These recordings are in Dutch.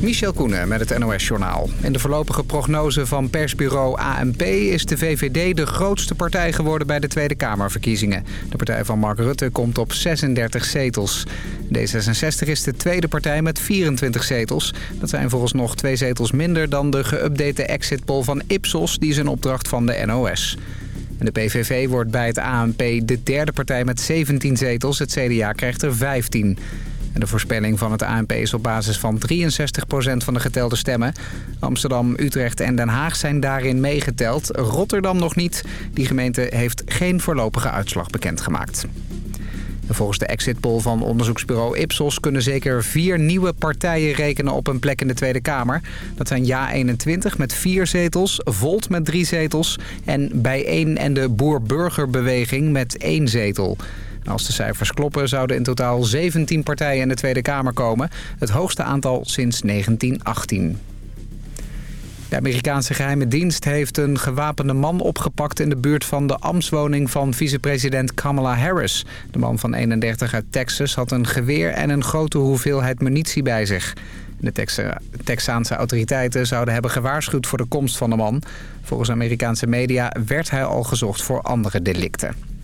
Michel Koenen met het NOS-journaal. In de voorlopige prognose van persbureau ANP is de VVD de grootste partij geworden bij de Tweede Kamerverkiezingen. De partij van Mark Rutte komt op 36 zetels. D66 is de tweede partij met 24 zetels. Dat zijn volgens nog twee zetels minder dan de geüpdate exit poll van Ipsos, die is een opdracht van de NOS. de PVV wordt bij het ANP de derde partij met 17 zetels. Het CDA krijgt er 15 de voorspelling van het ANP is op basis van 63% van de getelde stemmen. Amsterdam, Utrecht en Den Haag zijn daarin meegeteld. Rotterdam nog niet. Die gemeente heeft geen voorlopige uitslag bekendgemaakt. Volgens de exit poll van onderzoeksbureau Ipsos kunnen zeker vier nieuwe partijen rekenen op een plek in de Tweede Kamer. Dat zijn Ja21 met vier zetels, Volt met drie zetels en Bijeen en de Boer-Burgerbeweging met één zetel. Als de cijfers kloppen zouden in totaal 17 partijen in de Tweede Kamer komen. Het hoogste aantal sinds 1918. De Amerikaanse geheime dienst heeft een gewapende man opgepakt... in de buurt van de ambtswoning van vicepresident Kamala Harris. De man van 31 uit Texas had een geweer en een grote hoeveelheid munitie bij zich. De Texaanse autoriteiten zouden hebben gewaarschuwd voor de komst van de man. Volgens Amerikaanse media werd hij al gezocht voor andere delicten.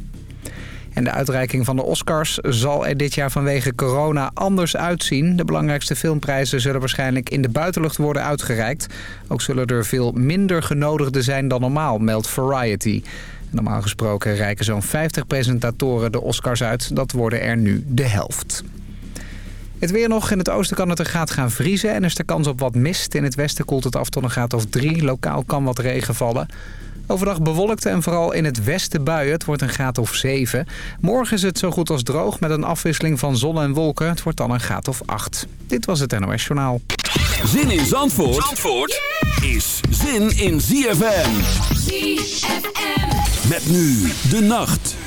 En de uitreiking van de Oscars zal er dit jaar vanwege corona anders uitzien. De belangrijkste filmprijzen zullen waarschijnlijk in de buitenlucht worden uitgereikt. Ook zullen er veel minder genodigden zijn dan normaal, meldt Variety. Normaal gesproken reiken zo'n 50 presentatoren de Oscars uit. Dat worden er nu de helft. Het weer nog. In het oosten kan het een graad gaan vriezen en is er kans op wat mist. In het westen koelt het af tot een graad of drie. Lokaal kan wat regen vallen. Overdag bewolkt en vooral in het westen buien. Het wordt een graad of 7. Morgen is het zo goed als droog met een afwisseling van zon en wolken. Het wordt dan een graad of 8. Dit was het NOS Journaal. Zin in Zandvoort, Zandvoort is zin in ZFM. ZFM. Met nu de nacht.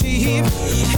achieve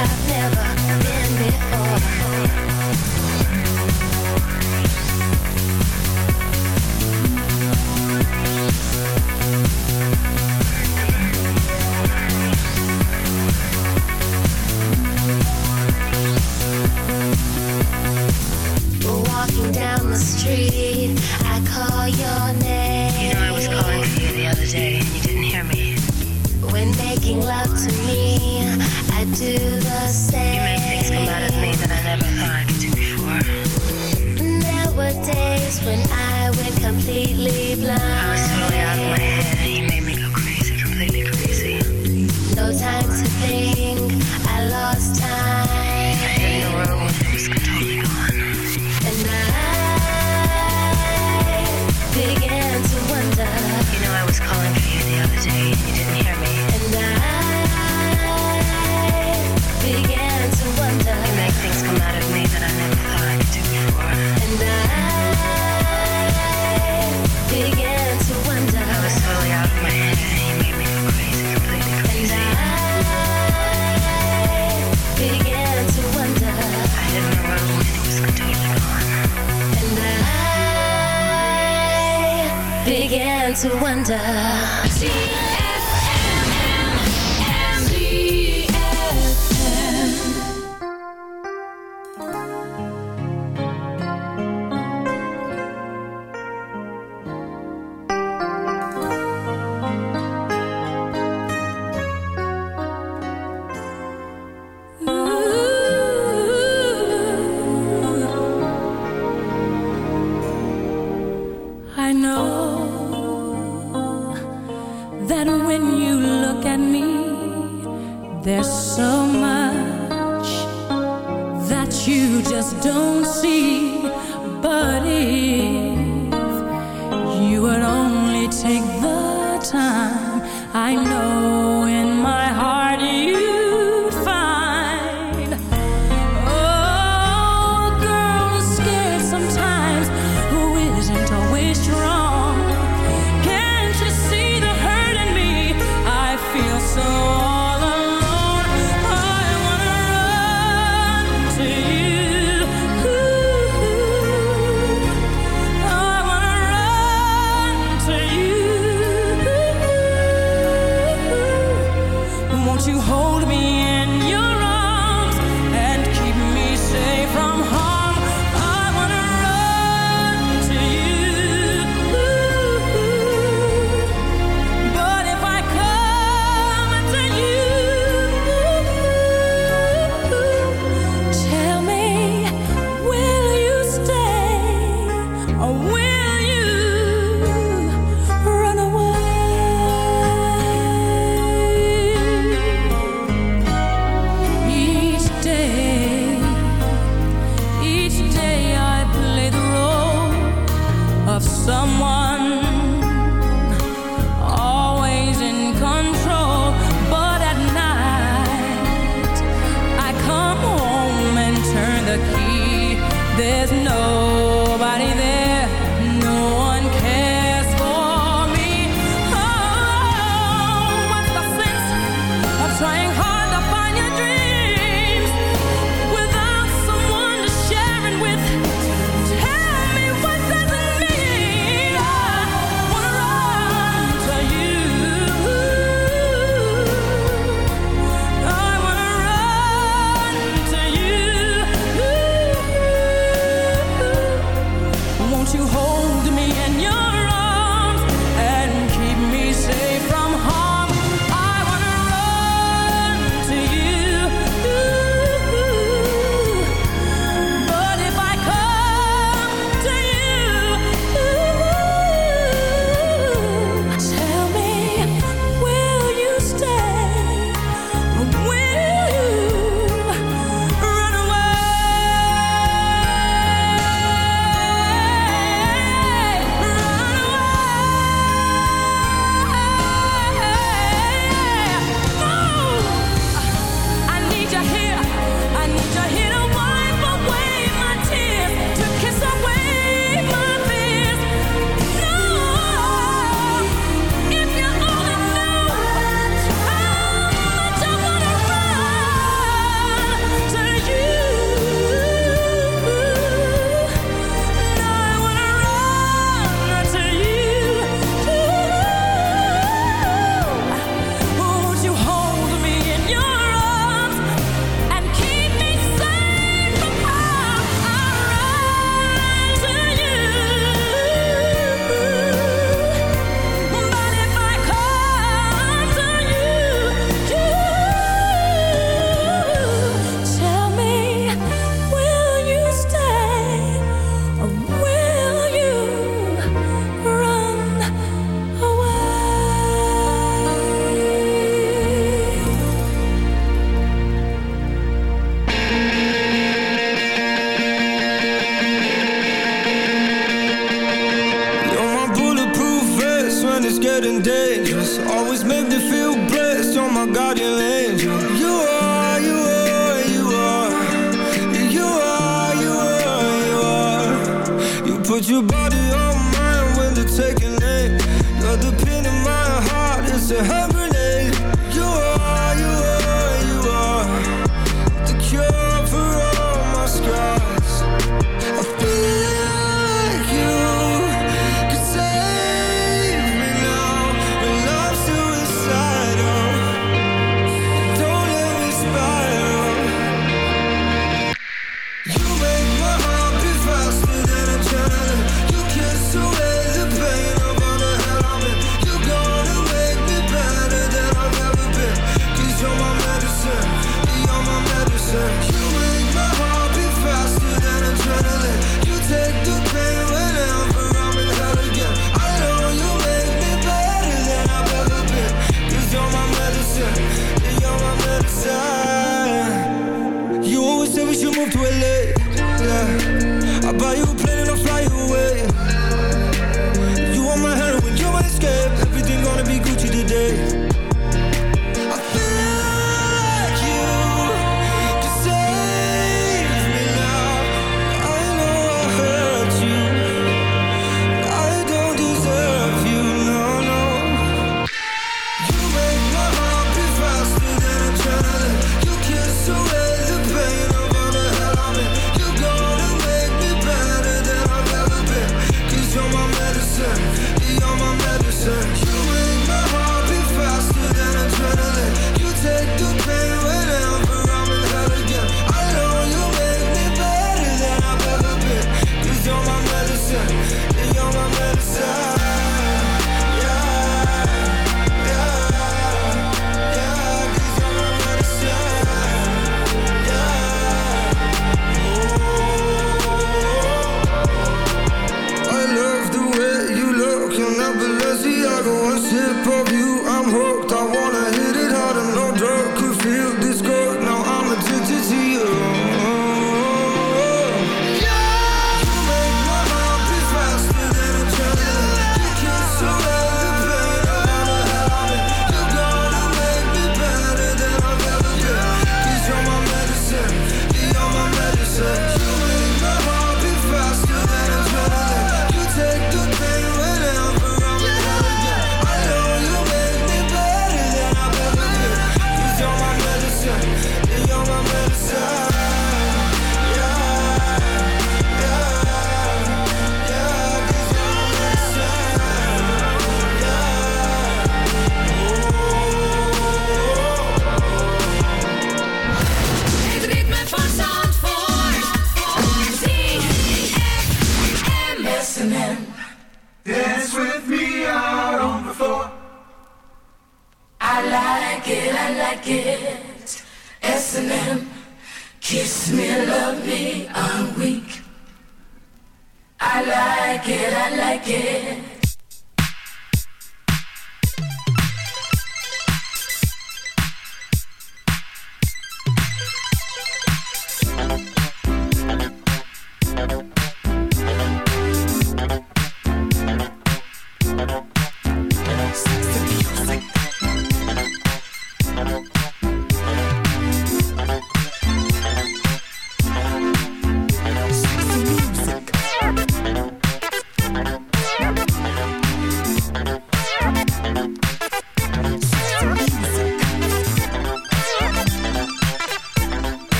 I've never of someone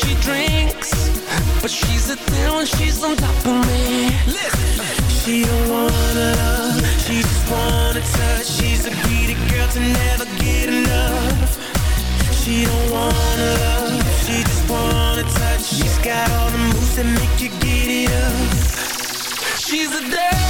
she drinks But she's a 10 when she's on top of me. She don't wanna love She just wanna touch. She's a greedy girl to never get enough. She don't wanna love She just wanna touch. She's got all the moves that make you get it up. She's a devil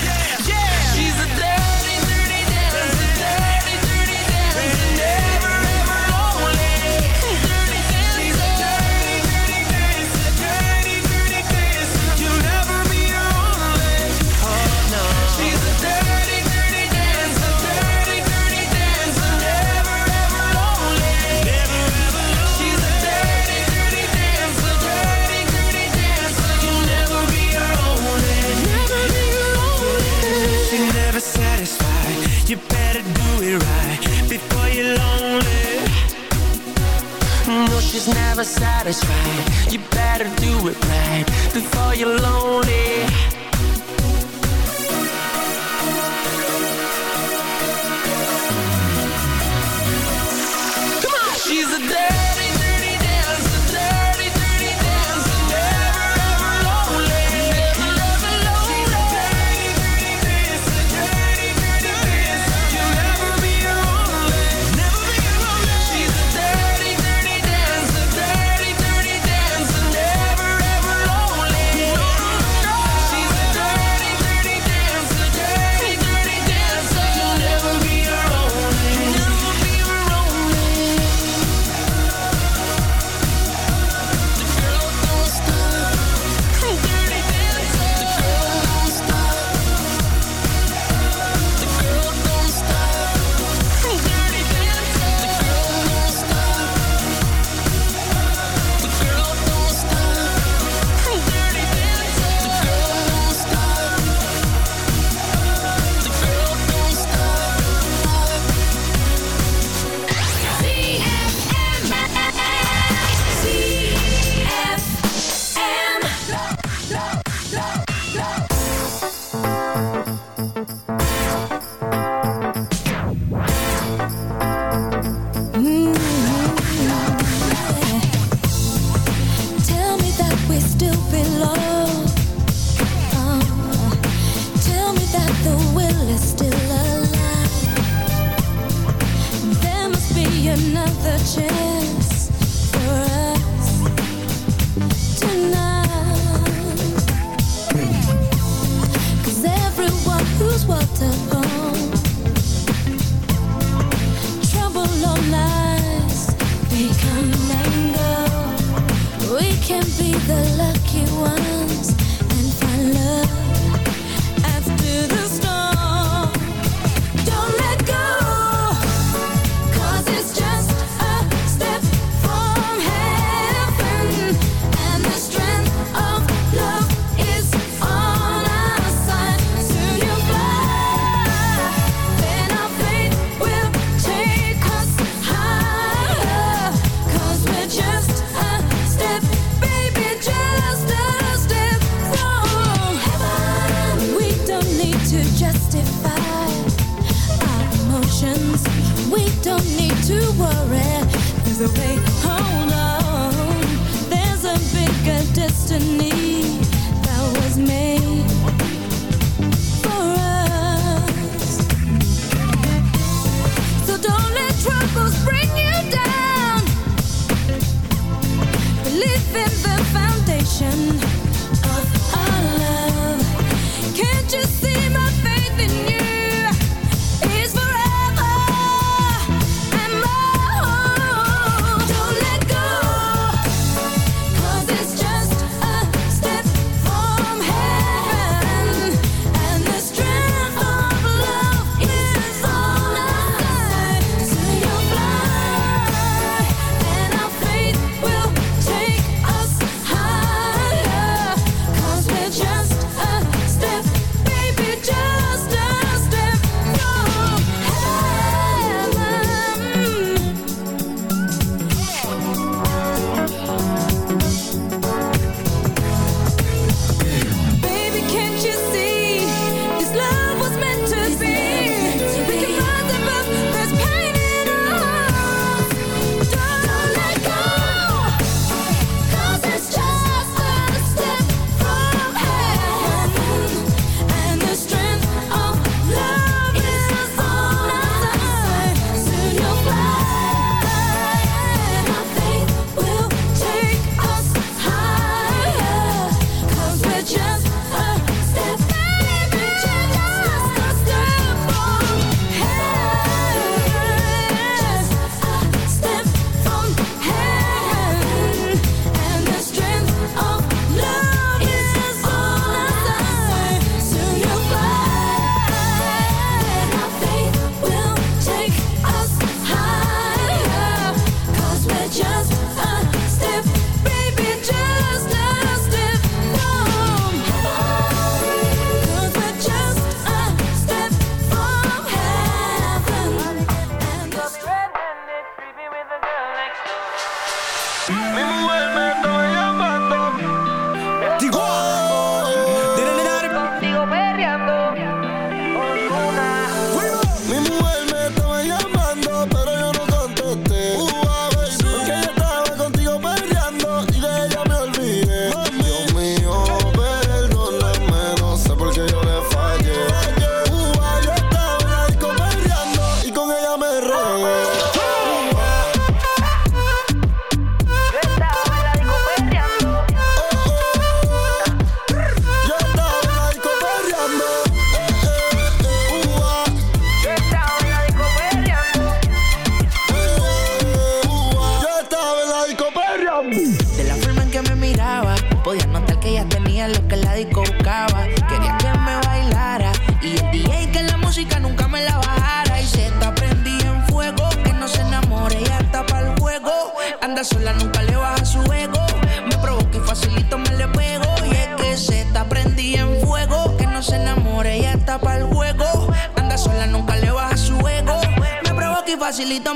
know she's never satisfied. You better do it right Before you're lonely. Come on! She's a dance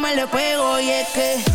me le pego y es que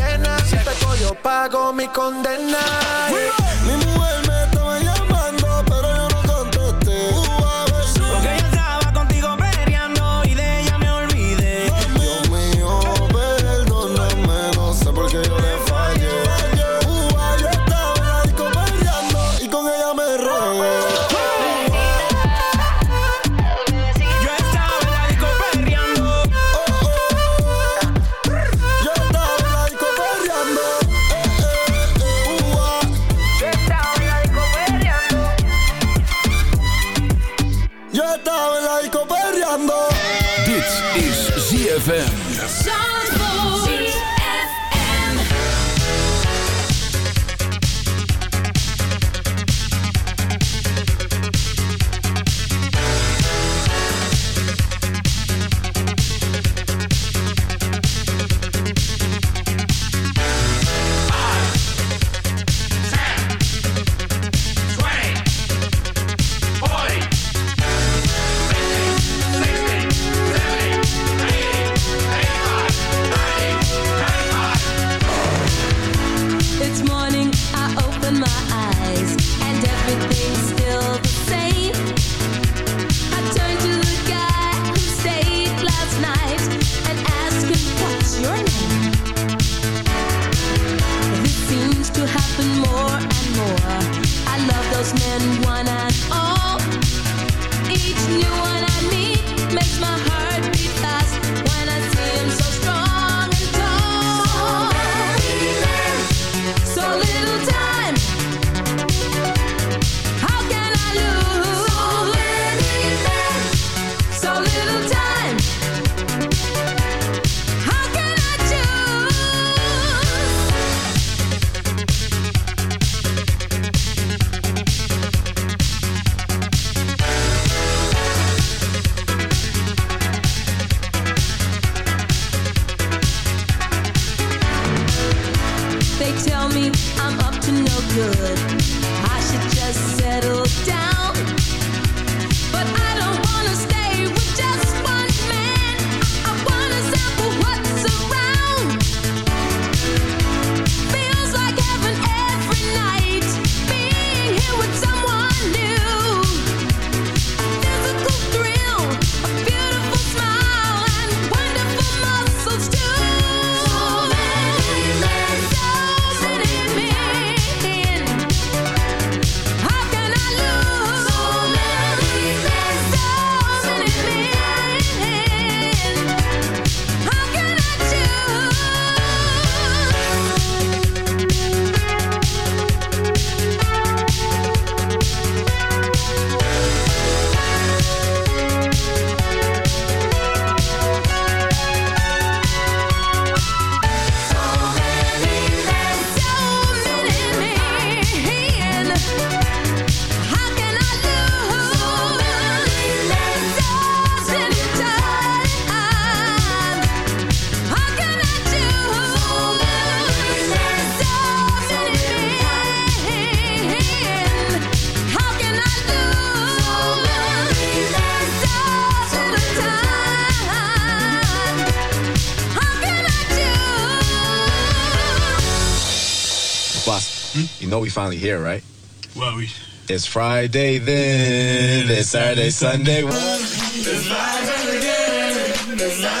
pago mi condena. we finally here, right? Well, we. It's Friday then. It's Saturday, Sunday. It's live again. It's live.